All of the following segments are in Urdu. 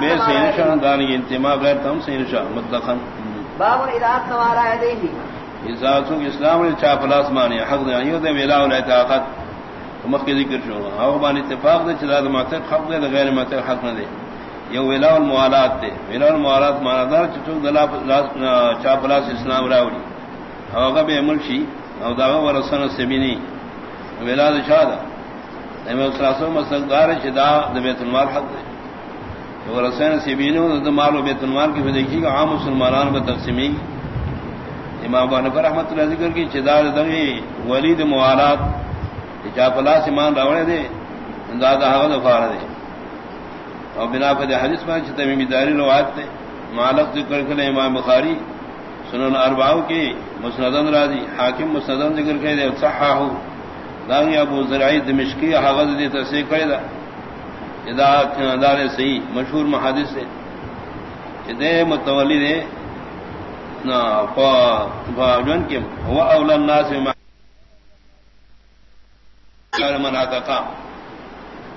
بے سینشا دانی انتما غیر تم سینشا مطلقا باب اذا سوارا يديه ازاتو اسلام نے چا پلاس مانی حق دے ایو دے ویلا ولا طاقت مخ کے ذکر شو او بان اتفاق دے چلا مات حق دے غیر مات حق نہ دے۔ یو ویلا الموالات دے۔ ویلا الموالات مانا دار چتو دلا چا پلاس اسلام راوڑی۔ او بے ملشی او دا ورسن سمینی۔ ویلا دے شادا ایمو سلاسو مسل دار چدا دے بیت المال حق دے۔ رسین سیبینوں مال و بیت المال کی دیکھی گا عام مسلمانان کو تقسیمی امام بانفر احمد اللہ ذکر کی چدار دغی ولید موالات چا پلاس ایمان راوڑے دے انداز حوض ہاں فار دے۔ اور بنا پر حدیث میں چھتا میں داری روایت تے معلق ذکر کرے امام بخاری، سنن ارباؤ کی مسندن راضی، حاکم مسندن ذکر کرے دے، صحاحو۔ داغی ابو زرعی دمشقی حوض دے تصحیح کرے دا۔ دار صحیح مشہور محادث سے دے متولی دے جن کے وہ اول الناس منا تھا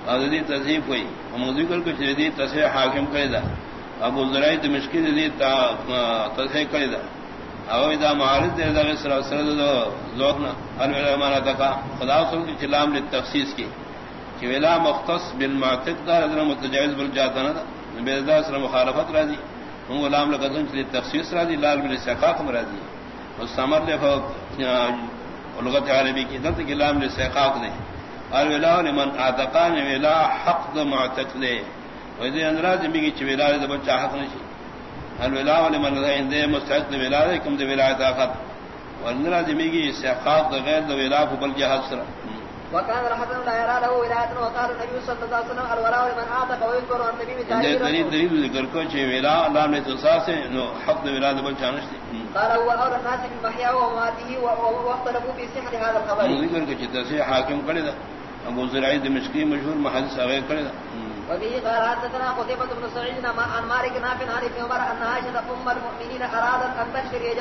حضرتی تصیف ہوئی ہم ذکر کچھ ردی تصحیح حاکم کرے دا ابو ذرائی تو مشکل ردی تصحیح کرے دا او اذا معارض دے دا سر سر ذوقنا ہر مانا تھا خدا سن کی چلام نے تخصیص کی کہ ویلا مختص بالمعتق دا حضر متجائز بل جاتا نا بیدہ سر مخالفت راضی. ہم غلام لقدن چلی تخصیص راضی، لال بل سیقاق راضی. مستمر لے لغت عربی کی دلت کہ لام لسیقاق دے. اور ویلا لمن آتقان ویلا حق دا معتق دے. ویدی اندراز بھی چی ویلا دا بچہ حق نشی الولا لمن دے مستحق دا ویلا دے، کم دا ویلا طاقت واندراز بھی سیقاق دا غیر دا ویلا فبل جہاز سر وكان الحسن لا يرى له ولاية وقال النبي صلى الله عليه وسلم الولاء لمن اعتق ويذكر عن النبي دلیل دلیل دلیل ذکر کو چھ ویلا اللہ نے تصاص نو حق ویلا دے بچ چانش دی قال هو اول الناس بمحيا ومماته واختلفوا في صحة هذا الخبر. ذکر کہ تصحیح حاکم کرے ابو زرعی دمشقی مشہور محدث اگے کرے وفيه قال حدثنا قتيبة بن سعيد عن مالك نافع عن ابن عمر أن عائشة أم المؤمنين أرادت أن تشتري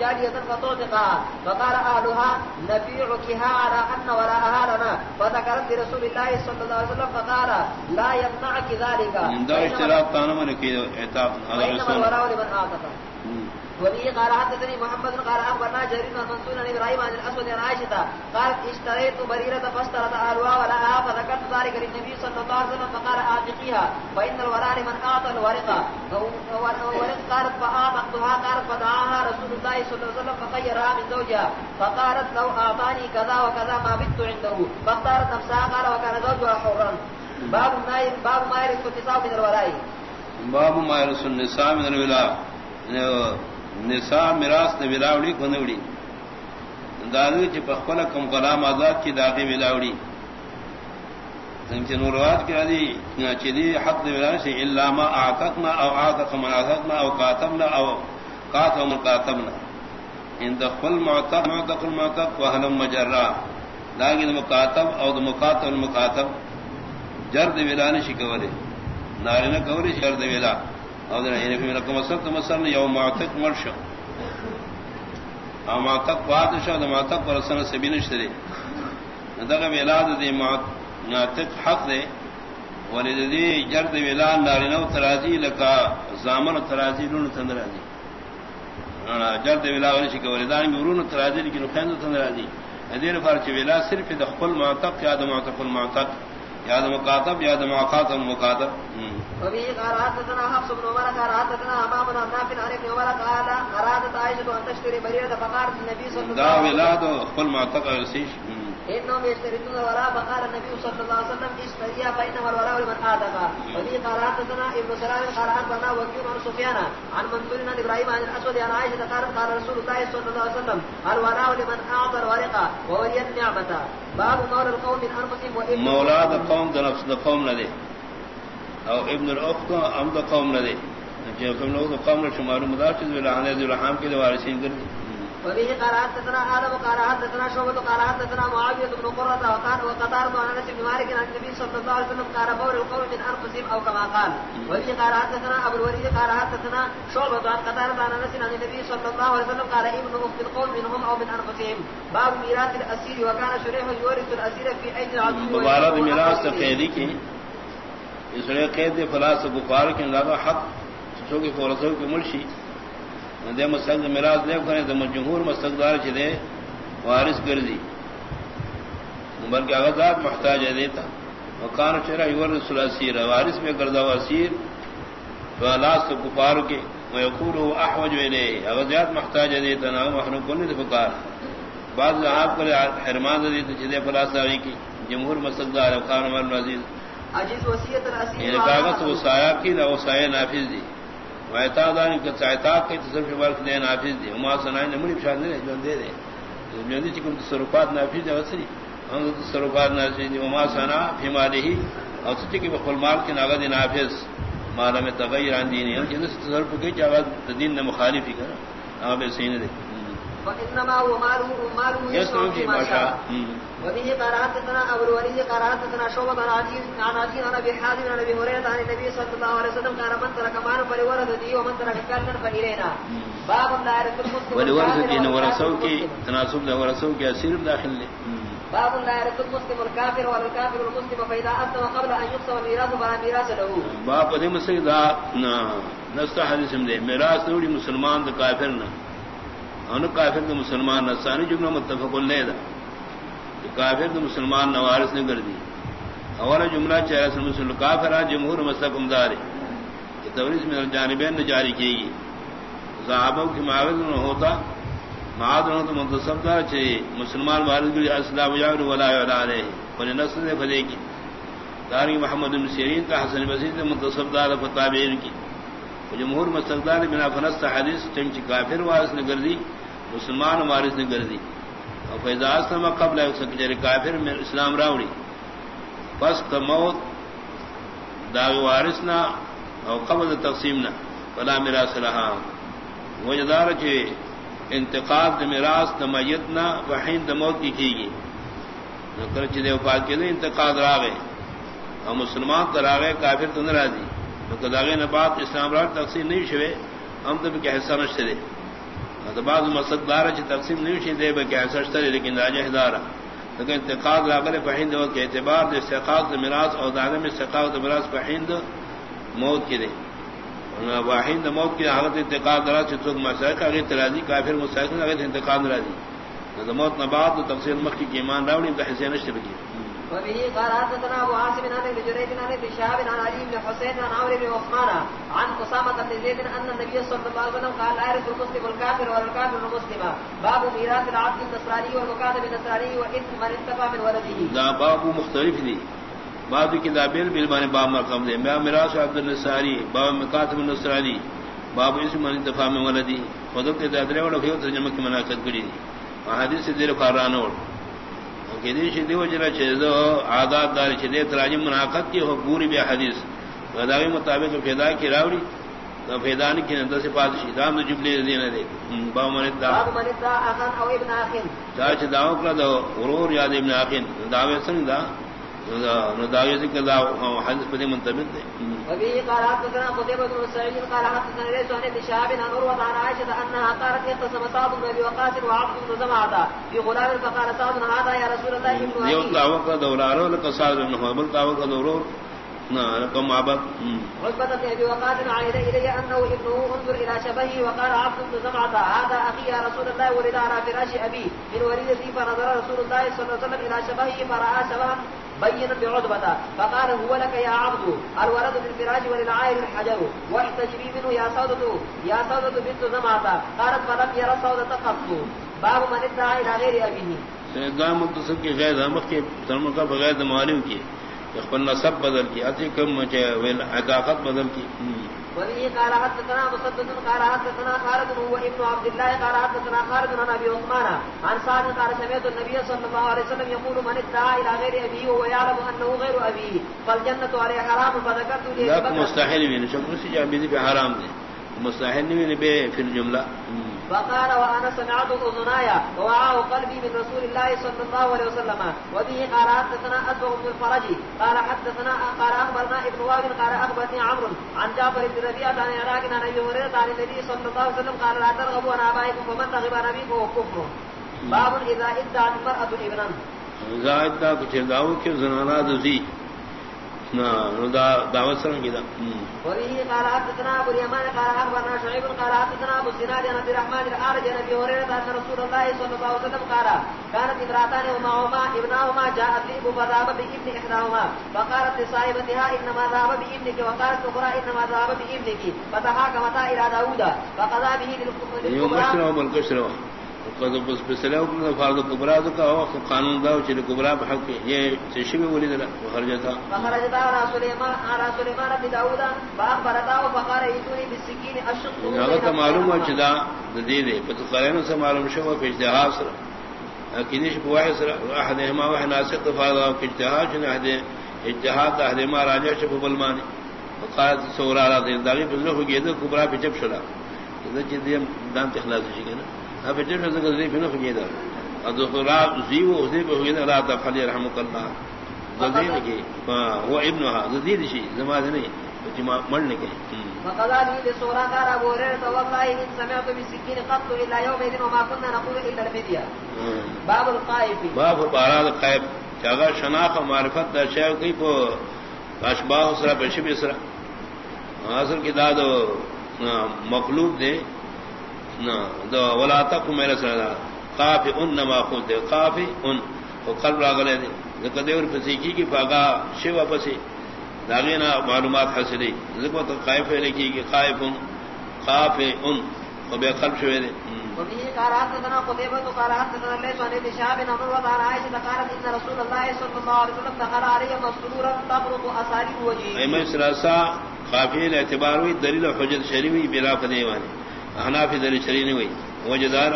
جارية فتعتقها فقال أهلها نبيعكها على أن وراءها لنا. فذكرت لرسول الله صلى الله عليه وسلم فقال لا يمنعك ذلك. من دار اشتراط تانما لكي اعتاق هذا الرسول. الوراء لمن أعتقها وبه قال حدثني محمد قال اخبرنا جرير بن منصور عن ابراهيم عن الاسود عن عائشه قالت اشتريت بريره فاشترت اهلها ولها فذكرت ذلك للنبي صلى الله عليه وسلم فقال اعتقيها فان الولاء لمن اعطى الورقه ورق قالت فاعتقتها قالت فدعاها رسول الله صلى الله عليه وسلم فخيرها من زوجها فقالت لو اعطاني كذا وكذا ما بت عنده فاختارت نفسها قال وكان زوجها حرا باب ما باب ما يرث النساء من الولاء باب ما يرث النساء من الولاء. نسا میراث نے ولاوڑی کو نوڑی دادو چ پخپل کم کلام آزاد کی داغی ولاوڑی نوروات کی راضی چدی حق ولا سے علامہ آتکنا او آتک من آتکنا او کاتبنا او کاتب من ان دخل معتق معتق المعتق وحلم مجرہ لاگن مکاتب او مکاتب المکاتب جرد ولان شکورے نارینہ کوری شرد ولا. اور یعنی پھر رقم اصل تو مسل یو معتق مرش او معتق بادشاہ دا معتق پر سن سے بھی نشترے میلاد دی معتق حق دے ولید دی جرد ویلان نارینو ترازی لکا زامن ترازی لون تندرازی جرد ویلا ونشی کہ ولیدان گورون ترازی لیکن خیند تندرازی ادیر فارچ ویلا صرف دخل معتق یا دا معتق المعتق یاد مکاتب یاد مقاتب مکاتب وبه قال حدثنا حفص بن عمر قال حدثنا امام بن نافع عن ابن عمر قال ارادت عائشه ان تشتري بريده فقالت النبي صلى الله عليه وسلم دا ولاد قل ما تقرسيش انهم يشترطون الولاء فقال النبي صلى الله عليه وسلم اشتريها فانما الولاء لمن آتاها وبه قال حدثنا ابن سلام قال اخبرنا وكيل عن سفيان عن منصور عن ابراهيم عن الاسود عن عائشه قالت قال رسول الله صلى الله عليه وسلم الولاء لمن باب القوم من انفسهم وابن مولى القوم ده نفس القوم ندي. او ابن الاخت ام ده قوم ندي. جو کوم لوگ قوم شمار مدارس ولعنه ذو الرحم کے وارثین کر وبه قال حدثنا آدم قال حدثنا شعبة قال حدثنا معاوية بن قرة وقال وقطار عن أنس بن مالك عن النبي صلى الله عليه وسلم قال بول القوم من أنفسهم أو كما قال. وبه قال حدثنا أبو الوليد قال حدثنا شعبة عن قطار عن أنس عن النبي صلى الله عليه وسلم قال ابن أخت القوم منهم أو من أنفسهم. باب ميراث الأسير وكان شريح يورث الأسير في العدو مبارد ميراث کی۔ اس نے قید فلاس گفار کے اندازہ حق فورسوں ملشی۔ دے مسجد میراث دے کرے تو جمہور مستقدار چلے وارث گردی بلکہ اغذات محتاج ہے دیتا وکان چرا یور رسول اسیر وارث میں گردا واسیر تو لاس تو کفار کے ويقول احوج اليه اغذات محتاج ہے دیتا نہ محروم کو نہیں فکار بعض آپ کو حرمان دے تو چلے فلاس آئی کی۔ جمہور مستقدار وکان عمر عزیز۔ عجیز وصیت الاسیر یعنی کاغذ وہ سایہ کی نہ وہ سایہ نافذ دی۔ وایتا دان کہ چایتا کہ تصرف ورک دے نافذ دی وما سنائے نمڑی شان دے جو دے دے۔ جو دے چکم تصرفات نافذ دے وسری۔ ہم تصرفات نافذ دی وما سنا فی مالہ اور سچ کہ بخل مال کے ناغذ نافذ۔ مال میں تغیر عن دین ہے جس تصرف کی چاغ دین نے مخالف ہی کرا اب سین دے۔ فانما هو ماله ماله يسلم في ما شاء. وبه قرات تنا ابو الوليد قرات تنا شوبه عن عزيز عن عزيز عن ابي حازم عن ابي هريره عن النبي صلى الله عليه وسلم قال من ترك مال فلورث دي ومن ترك كالا فإلينا. باب لا يرث المسلم ولورث دين ورثو کی تناسب ده ورثو کی اسیر داخل لے باب لا يرث المسلم الكافر ولا الكافر المسلم فإذا أسلم قبل أن يقسم الميراث فلا ميراث له. باپ دے مسجد دا نستا حدیث دے میراث نوڑی مسلمان دا کافر نہ ان کافر دا مسلمان نہ ثانی جملہ متفق لے دا. کافر دا مسلمان نوارث نے کر دی اولا جملہ چاہے سن مسلم کافر جمہور مستقم دار توریس میں جانبین نے جاری کی گی صحابہ کی معاوض نہ ہوتا معاد نہ تو منتصب دار چاہیے مسلمان وارث بھی اسلام جاور ولا ولا علیہ بل نسل نے فدے کی. داری محمد بن سیرین کا حسن بصیر منتصب دار فتابین کی. جمہور مستقدار بنا فنست حدیث چمچ کافر وارث نے گردی مسلمان وارث نے گردی اور فیضاز تما قبل جر کافر میں اسلام راوڑی۔ بس موت داغ وارث نہ، اور قبل تقسیم نہ، فلا میرا صلاح وجدار کے انتقاد میراث میت نہ وحین موت کی کی گی کرچ دیو پاک کے انتقاد را گئے اور مسلمان تو را گئے کافر تو نہ راضی کداغے نے بات اسلام راج تقسیم نہیں شوے ہم تو کیا حصہ نشتے دے بعض مسد دار چ تقسیم نہیں شی دے بہ کیا حصہ دے لیکن راجہ ہدارا لیکن انتقاد راغلے پہند وقت کے اعتبار دے استقاق میراث اور دانے میں استقاق میراث پہند موت کی دے واحد موت کی حالت انتقاد درا سے تو مسائل کا غیر ترازی کافر مسائل کا غیر انتقاد راضی موت نبات تقسیم مکی کی ایمان راوڑی کا حصہ نشتے بکی وبه قال حدثنا ابو عاصم عن ابن جريج عن ابن شهاب عن علي بن حسين عن عمرو بن عثمان عن قسامة بن زيد ان النبي صلى الله عليه وسلم قال لا يرث المسلم الكافر ولا الكافر المسلم. باب ميراث العبد النصراني والمكاتب النصراني واثم من انتفع من ولده. دا باب مختلف دی. بعض کتابیں بالبان باب مرقم دے. میں میراث عبد النصاری باب مکاتب النصرانی باب اسم من انتفاع من ولدی خودت دادرے وڑا کھیو ترجمہ کی مناقض کری دی. حدیث سے دیر دیو جنا آداد دار چدے تراجم مناقت کی ہو پوری بے حدیث. غداوی مطابق فیدا کی راوڑی تو فیدان کی نندر سے پادشی دام جبلی دینا دے با باب من دا اخن او ابن اخن. چاچ داو کلا دو غرور یاد ابن اخن. داوی سنگ دا؟ نو داوی سنگ دا حدیث پدی منتبت دے وبه قال حدثنا قتيبة بن سعيد قال حدثنا ليس عن ابن شهاب عن عروة عن عائشة أنها قالت اختصم سعد بن أبي وقاص وعبد بن زمعة في غلام فقال سعد هذا يا رسول الله ابن یو أخي دعوت کا دورارو لك صاد بن هو بل دعوت کا دورور نہ رقم عبد بن أبي وقاص عهد إلي أنه ابنه انظر إلى شبهه وقال عبد بن زمعة هذا أخي يا رسول الله ولد على فراش أبي من وليدتي فنظر رسول الله صلى الله عليه وسلم إلى شبهه فرأى شبها بينا بعتبة فقال هو لك يا عبد، الولد للفراش وللعائل الحجر واحتجبي منه يا سودة يا سودة بنت زمعة. قالت فلم يرى سودة قط. باب من ادعى إلى غير أبيه. سیدان متصل کی غیر احمد کے ترم کا بغیر معلوم کی۔ اخبر نصب بدل کی اتی کم ویل عقاقت بدل کی۔ وبه قال حدثنا مسدد قال حدثنا خالد هو ابن عبد الله قال حدثنا خالد عن ابي عثمان عن سعد قال سمعت النبي صلى الله عليه وسلم يقول من ادعى الى غير ابيه وهو يعلم انه غير ابيه فالجنه عليه حرام فذكرت لي ذاك مستحيل بھی شکر سے جا بھی حرام دے۔ مستحيل نہیں بے پھر جملہ۔ فقال وانا سمعت اذنايا ووعاه قلبي من رسول الله صلى الله عليه وسلم. وبه قال حدثنا اسبغ بن الفرج. قال حدثنا قال اخبرنا ابن وهب، قال اخبرني عمرو عن جعفر بن ربيعه عن عراق عن ابي هريره عن النبي صلى الله عليه وسلم قال لا ترغبوا عن ابائكم فمن رغب عن ابيكم فهو كفر. باب اذا ادعت المراه ابنا. زائدہ کچھ داؤ کے زنانا دزی دعوت سرم کی دا. وبه قال حدثنا ابو اليمان قال اخبرنا شعيب قال حدثنا ابو الزناد عن عبد الرحمن الحارج عن ابي هريره ان رسول الله صلى الله عليه وسلم قال كانت امراتان ومعهما ابناهما جاءت ذئب فذهب بابن احداهما فقالت لصاحبتها انما ذهب بابنك وقالت الاخرى انما ذهب بابنك فتحاكمتا الى داوود فقضى به للكبرى فرض کبرا کا قانون دا چل کبرا حق یہ شبی ولی دلا خرجتا خرجتا سلیمان ارا سلیمان بن داوود باخبرتا وقال يتوني بالسكين الشق هذا معلوم ہے چدا دے دے پتہ قرن سے معلوم شو کہ اجتہاد سر۔ اکیدش بواہ سر احد ما وہ ناسق فاضا کہ اجتہاد نہ دے اجتہاد اہل ما راجہ چھ بلمان وقال سورا دے داغی بزرگ ہو گئے کبرا پچپ شلا۔ اذا جدیم دان اخلاص شي کنا اب نہ دا زیو بہو دا رات فلی رحمت اللہ۔ وہ ابنها زمانے نہیں جما مرنے کے فقال لي لسورا قال ابو هريره والله ان سمعت بسكين قط الا يوم اذن وما كنا نقول الا الفديه باب القائف۔ باب بارال قائف جگہ شناخ معرفت دا شے اشباہ سرا بشبی سرا۔ اصل کی داد مخلوق دے۔ ولا ان دے کافی ان. راگلے دے کی پاگا شیوا پسی داغینا معلومات حاصلی ذکر تو قائف ہے لکھی کہ قائف ان. قاف ان. قلب شوے دے وفيه قال حدثنا قتيبة قال حدثنا ليس عن ابن شهاب عن عروة عن عائشة قالت إن رسول الله صلى الله عليه وسلم دخل عليه مسرورا تبرق أصارب وجهه. أي من سلاسة قافية الاعتبار وي دليل حجة شريمي بلا فديواني احناف دلی شری نے ہوئی وجدار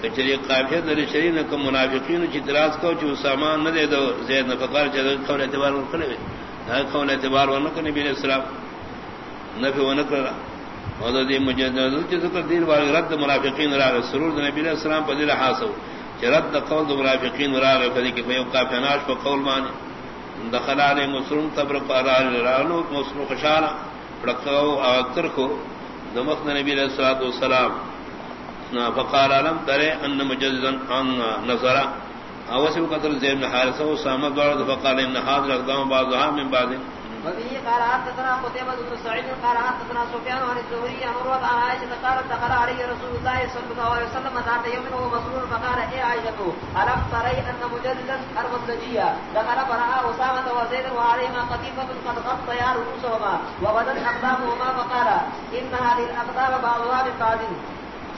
کچری قافیت دلی شری نے کم منافقین چ اعتراض کو چ سامان نہ دے دو، زید نہ فقار چ قول اعتبار ور کرے ہا قول اعتبار ور نہ کرے نبی اسلام نفی ون کرا اور دی مجدد چ ذکر دین وال رد منافقین را سرور نبی اسلام پر دل حاصل چ رد قول منافقین را فدی کہ فیو قافناش پر قول مان دخل علی مسلم تبر قرار رانو مسلم خشالا پڑکاو اکثر کو۔ دمخ نبی علیہ الصلوۃ والسلام فقال علم ترى ان مجزا ان نظر اوسم قتل زید بن حارثہ وسامہ دور فقال ان حاضر اقدام بعضها من بعض وفيه قال حدثنا قتيبة بن سعيد قال حدثنا سفيان عن الزهري عن عروة عن عائشة قالت دخل علي رسول الله صلى الله عليه وسلم ذات يوم وهو مسرور فقال اي عائشة؟ ألم تري أن مجددا أرض النجية دخل فرأى أسامة وزيدا وعليهما قطيفة قد غطيا رؤوسهما وبدت أقدامهما فقال إن هذه الأقدام بعضها من بعض